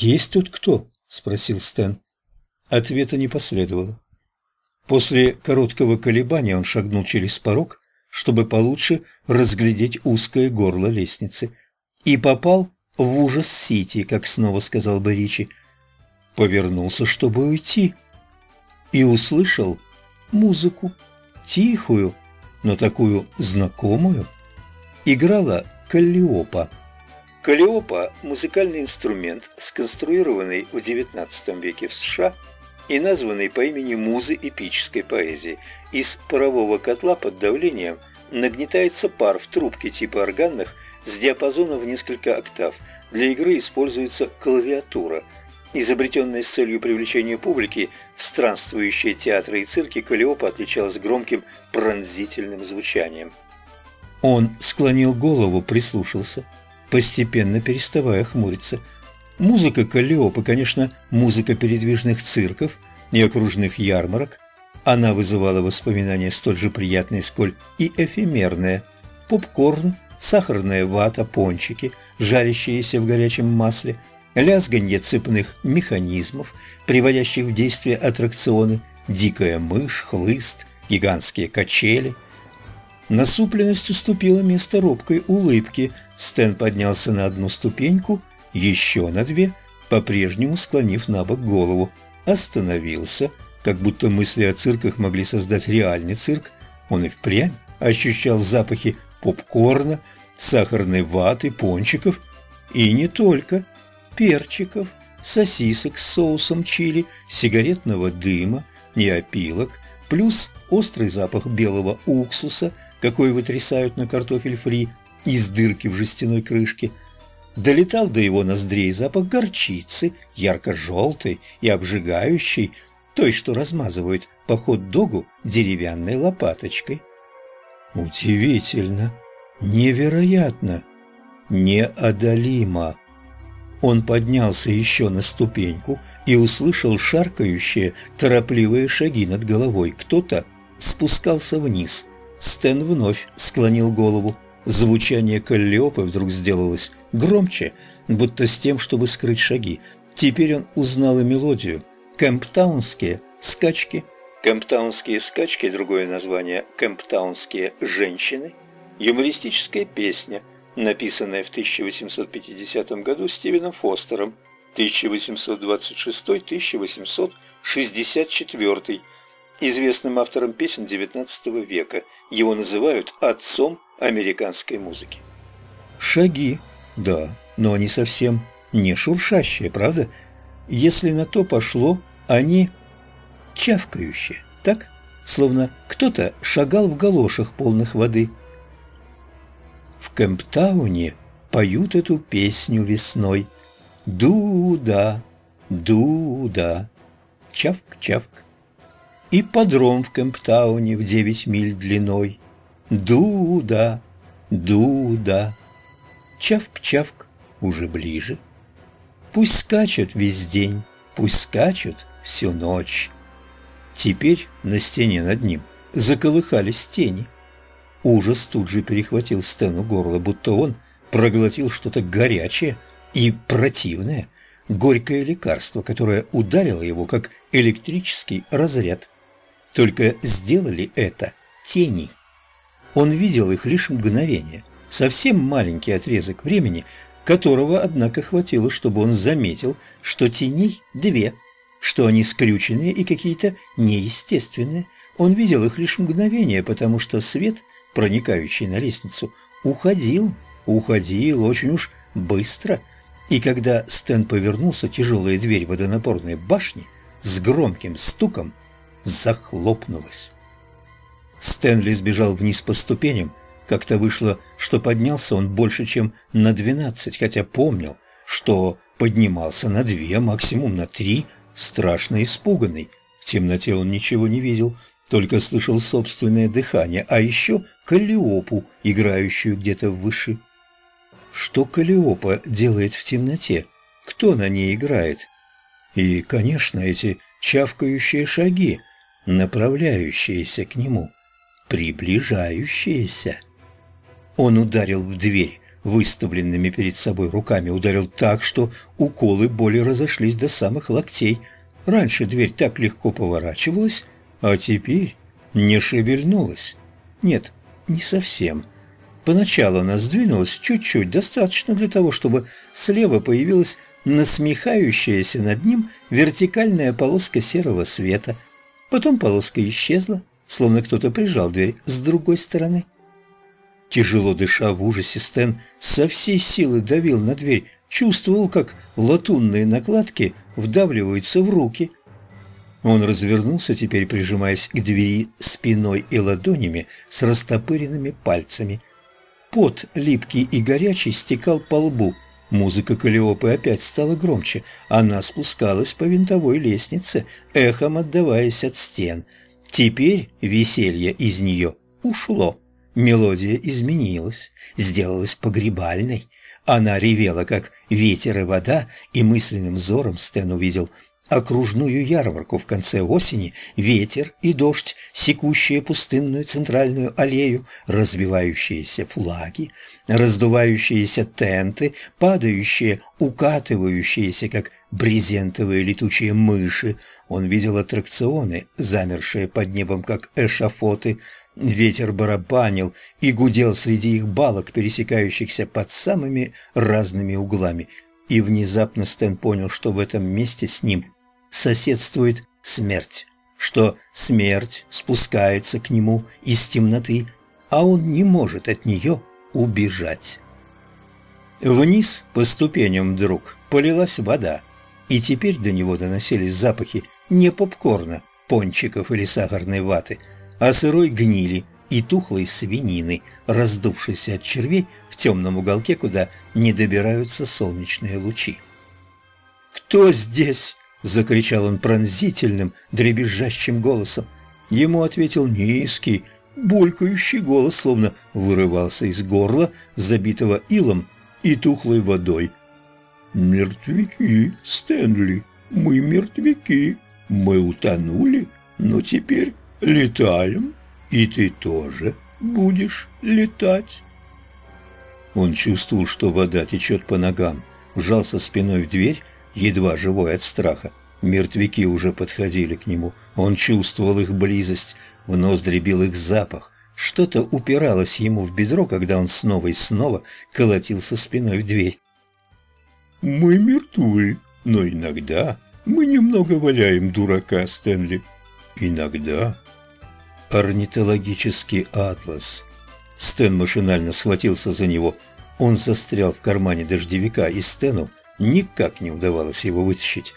«Есть тут кто?» – спросил Стэн. Ответа не последовало. После короткого колебания он шагнул через порог, чтобы получше разглядеть узкое горло лестницы, и попал в ужас Сити, как снова сказал бы Ричи. Повернулся, чтобы уйти, и услышал музыку, тихую, но такую знакомую. Играла Каллиопа. Каллиопа – музыкальный инструмент, сконструированный в XIX веке в США и названный по имени музы эпической поэзии. Из парового котла под давлением нагнетается пар в трубке типа органных с диапазоном в несколько октав. Для игры используется клавиатура. Изобретенная с целью привлечения публики в странствующие театры и цирки, Каллиопа отличалась громким пронзительным звучанием. Он склонил голову, прислушался, постепенно переставая хмуриться. Музыка Каллиопы, конечно, музыка передвижных цирков и окружных ярмарок. Она вызывала воспоминания столь же приятные, сколь и эфемерные. Попкорн, сахарная вата, пончики, жарящиеся в горячем масле, лязганье цепных механизмов, приводящих в действие аттракционы, дикая мышь, хлыст, гигантские качели – Насупленность уступила место робкой улыбке. Стэн поднялся на одну ступеньку, еще на две, по-прежнему склонив на бок голову. Остановился, как будто мысли о цирках могли создать реальный цирк. Он и впрямь ощущал запахи попкорна, сахарной ваты, пончиков и не только, перчиков, сосисок с соусом чили, сигаретного дыма и опилок, плюс острый запах белого уксуса – какой вытрясают на картофель фри из дырки в жестяной крышке. Долетал до его ноздрей запах горчицы, ярко-желтой и обжигающей, той, что размазывают по хот-догу деревянной лопаточкой. Удивительно, невероятно, неодолимо. Он поднялся еще на ступеньку и услышал шаркающие, торопливые шаги над головой. Кто-то спускался вниз – Стэн вновь склонил голову. Звучание Каллиопы вдруг сделалось громче, будто с тем, чтобы скрыть шаги. Теперь он узнал и мелодию. Кэмптаунские скачки. Кэмптаунские скачки, другое название Кэмптаунские женщины. Юмористическая песня, написанная в 1850 году Стивеном Фостером, 1826-1864, известным автором песен XIX века. Его называют отцом американской музыки. Шаги, да, но они совсем не шуршащие, правда? Если на то пошло, они чавкающие, так? Словно кто-то шагал в галошах полных воды. В Кэмптауне поют эту песню весной. Ду-да, ду-да, чавк-чавк и подром в Кэмптауне в девять миль длиной. Дуда, дуда, чавк-чавк уже ближе. Пусть скачут весь день, пусть скачут всю ночь. Теперь на стене над ним заколыхались тени. Ужас тут же перехватил Стэну горло, будто он проглотил что-то горячее и противное, горькое лекарство, которое ударило его, как электрический разряд. Только сделали это тени. Он видел их лишь мгновение, совсем маленький отрезок времени, которого, однако, хватило, чтобы он заметил, что теней две, что они скрюченные и какие-то неестественные. Он видел их лишь мгновение, потому что свет, проникающий на лестницу, уходил, уходил очень уж быстро. И когда Стэн повернулся, тяжелая дверь водонапорной башни с громким стуком захлопнулась. Стэнли сбежал вниз по ступеням. Как-то вышло, что поднялся он больше, чем на двенадцать, хотя помнил, что поднимался на две, максимум на три, страшно испуганный. В темноте он ничего не видел, только слышал собственное дыхание, а еще Каллиопу, играющую где-то выше. Что Каллиопа делает в темноте? Кто на ней играет? И, конечно, эти чавкающие шаги – направляющиеся к нему, приближающиеся. Он ударил в дверь выставленными перед собой руками, ударил так, что уколы боли разошлись до самых локтей. Раньше дверь так легко поворачивалась, а теперь не шевельнулась. Нет, не совсем. Поначалу она сдвинулась чуть-чуть, достаточно для того, чтобы слева появилась насмехающаяся над ним вертикальная полоска серого света. Потом полоска исчезла, словно кто-то прижал дверь с другой стороны. Тяжело дыша в ужасе, Стэн со всей силы давил на дверь, чувствовал, как латунные накладки вдавливаются в руки. Он развернулся, теперь прижимаясь к двери спиной и ладонями с растопыренными пальцами. Пот, липкий и горячий, стекал по лбу. Музыка Калиопы опять стала громче. Она спускалась по винтовой лестнице, эхом отдаваясь от стен. Теперь веселье из нее ушло. Мелодия изменилась, сделалась погребальной. Она ревела, как ветер и вода, и мысленным взором Стэн увидел окружную ярмарку в конце осени, ветер и дождь, секущие пустынную центральную аллею, разбивающиеся флаги, раздувающиеся тенты, падающие, укатывающиеся, как брезентовые летучие мыши. Он видел аттракционы, замершие под небом, как эшафоты, Ветер барабанил и гудел среди их балок, пересекающихся под самыми разными углами. И внезапно Стэн понял, что в этом месте с ним соседствует смерть, что смерть спускается к нему из темноты, а он не может от нее убежать. Вниз по ступеням вдруг полилась вода, и теперь до него доносились запахи не попкорна, пончиков или сахарной ваты – а сырой гнили и тухлой свинины, раздувшейся от червей в темном уголке, куда не добираются солнечные лучи. «Кто здесь?» — закричал он пронзительным, дребезжащим голосом. Ему ответил низкий, булькающий голос, словно вырывался из горла, забитого илом и тухлой водой. «Мертвяки, Стэнли, мы мертвяки, мы утонули, но теперь летаем, и ты тоже будешь летать». Он чувствовал, что вода течет по ногам, вжался спиной в дверь, едва живой от страха. Мертвяки уже подходили к нему. Он чувствовал их близость, в ноздри бил их запах. Что-то упиралось ему в бедро, когда он снова и снова колотился спиной в дверь. «Мы мертвы, но иногда мы немного валяем дурака, Стэнли. Иногда Орнитологический атлас. Стэн машинально схватился за него. Он застрял в кармане дождевика, и Стэну никак не удавалось его вытащить.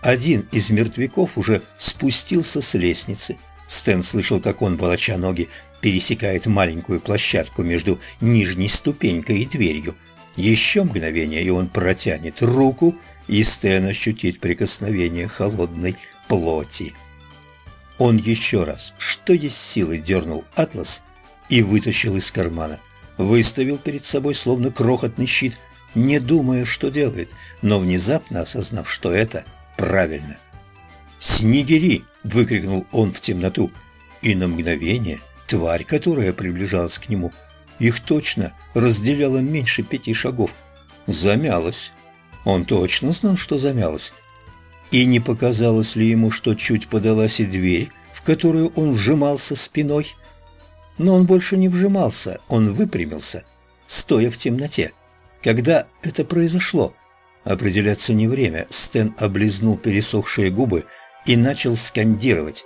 Один из мертвяков уже спустился с лестницы. Стэн слышал, как он, волоча ноги, пересекает маленькую площадку между нижней ступенькой и дверью. Еще мгновение, и он протянет руку, и Стэн ощутит прикосновение холодной плоти. Он еще раз, что есть силы, дернул атлас и вытащил из кармана. Выставил перед собой словно крохотный щит, не думая, что делает, но внезапно осознав, что это правильно. «Снегири!» — выкрикнул он в темноту. И на мгновение тварь, которая приближалась к нему, их точно разделяла меньше пяти шагов. Замялась. Он точно знал, что замялась. И не показалось ли ему, что чуть подалась и дверь, в которую он вжимался спиной? Но он больше не вжимался, он выпрямился, стоя в темноте. Когда это произошло? Определяться не время. Стэн облизнул пересохшие губы и начал скандировать.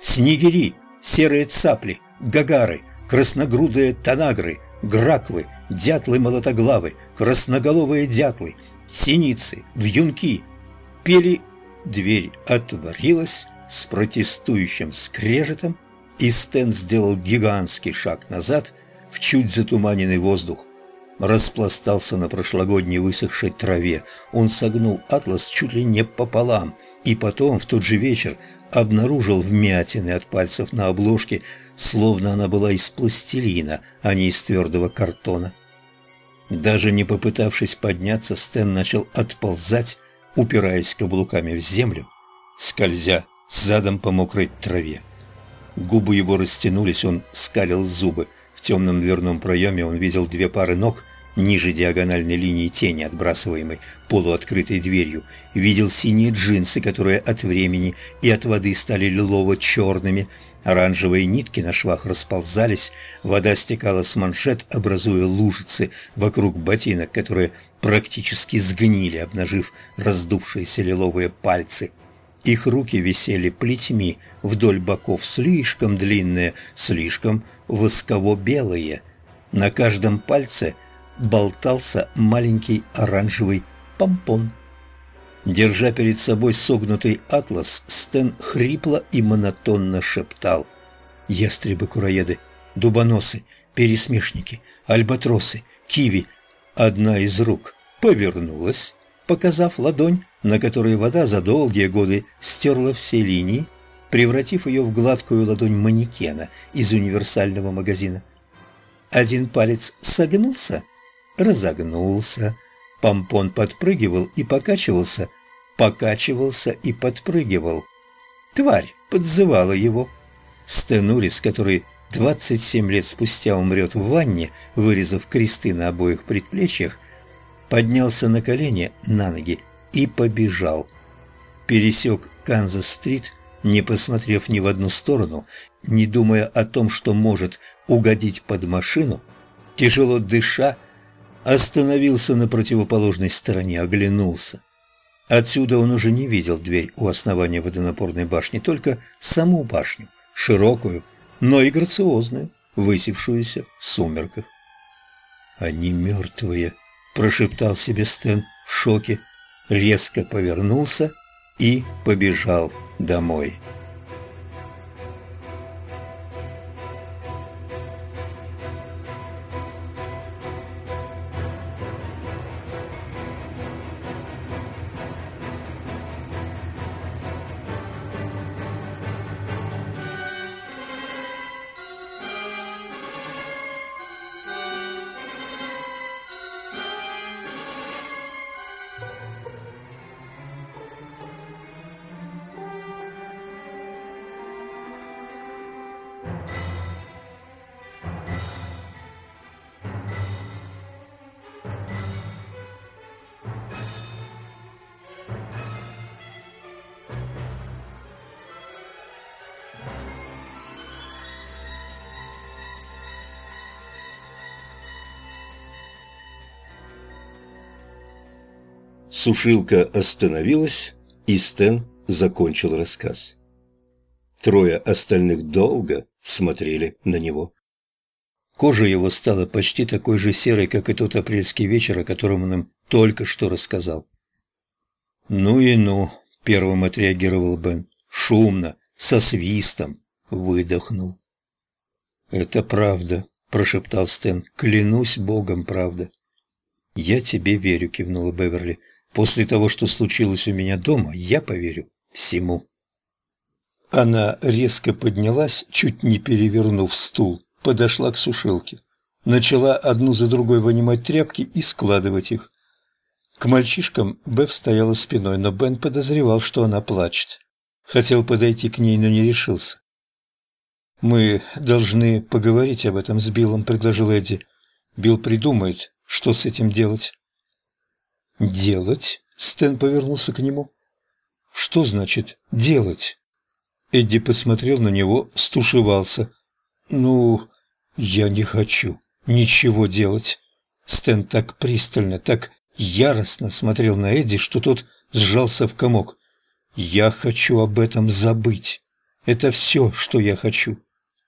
«Снегири! Серые цапли! Гагары! Красногрудые танагры! Граклы! Дятлы-молотоглавы! Красноголовые дятлы! Синицы! Вьюнки! Пели, дверь отворилась с протестующим скрежетом, и Стэн сделал гигантский шаг назад в чуть затуманенный воздух. Распластался на прошлогодней высохшей траве. Он согнул атлас чуть ли не пополам, и потом, в тот же вечер, обнаружил вмятины от пальцев на обложке, словно она была из пластилина, а не из твердого картона. Даже не попытавшись подняться, Стэн начал отползать, упираясь каблуками в землю, скользя задом по мокрой траве. Губы его растянулись, он скалил зубы. В темном дверном проеме он видел две пары ног ниже диагональной линии тени, отбрасываемой полуоткрытой дверью, видел синие джинсы, которые от времени и от воды стали лилово-черными, оранжевые нитки на швах расползались, вода стекала с маншет, образуя лужицы вокруг ботинок, которые практически сгнили, обнажив раздувшиеся лиловые пальцы. Их руки висели плетьми вдоль боков, слишком длинные, слишком восково-белые. На каждом пальце – болтался маленький оранжевый помпон. Держа перед собой согнутый атлас, Стэн хрипло и монотонно шептал. Ястребы-куроеды, дубоносы, пересмешники, альбатросы, киви. Одна из рук повернулась, показав ладонь, на которой вода за долгие годы стерла все линии, превратив ее в гладкую ладонь манекена из универсального магазина. Один палец согнулся, разогнулся. Помпон подпрыгивал и покачивался, покачивался и подпрыгивал. Тварь подзывала его. Стенурис, который 27 лет спустя умрет в ванне, вырезав кресты на обоих предплечьях, поднялся на колени, на ноги и побежал. Пересек Канзас-стрит, не посмотрев ни в одну сторону, не думая о том, что может угодить под машину, тяжело дыша, остановился на противоположной стороне, оглянулся. Отсюда он уже не видел дверь у основания водонапорной башни, только саму башню, широкую, но и грациозную, высевшуюся в сумерках. «Они мертвые», – прошептал себе Стэн в шоке, резко повернулся и побежал домой. Сушилка остановилась, и Стэн закончил рассказ. Трое остальных долго смотрели на него. Кожа его стала почти такой же серой, как и тот апрельский вечер, о котором он им только что рассказал. «Ну и ну!» — первым отреагировал Бен. «Шумно, со свистом!» — выдохнул. «Это правда», — прошептал Стэн. «Клянусь Богом, правда». «Я тебе верю», — кивнула Беверли. После того, что случилось у меня дома, я поверю всему. Она резко поднялась, чуть не перевернув стул, подошла к сушилке. Начала одну за другой вынимать тряпки и складывать их. К мальчишкам Беф стояла спиной, но Бен подозревал, что она плачет. Хотел подойти к ней, но не решился. «Мы должны поговорить об этом с Биллом», — предложил Эдди. «Билл придумает, что с этим делать». «Делать?» — Стэн повернулся к нему. «Что значит «делать»?» Эдди посмотрел на него, стушевался. «Ну, я не хочу ничего делать». Стэн так пристально, так яростно смотрел на Эдди, что тот сжался в комок. «Я хочу об этом забыть. Это все, что я хочу.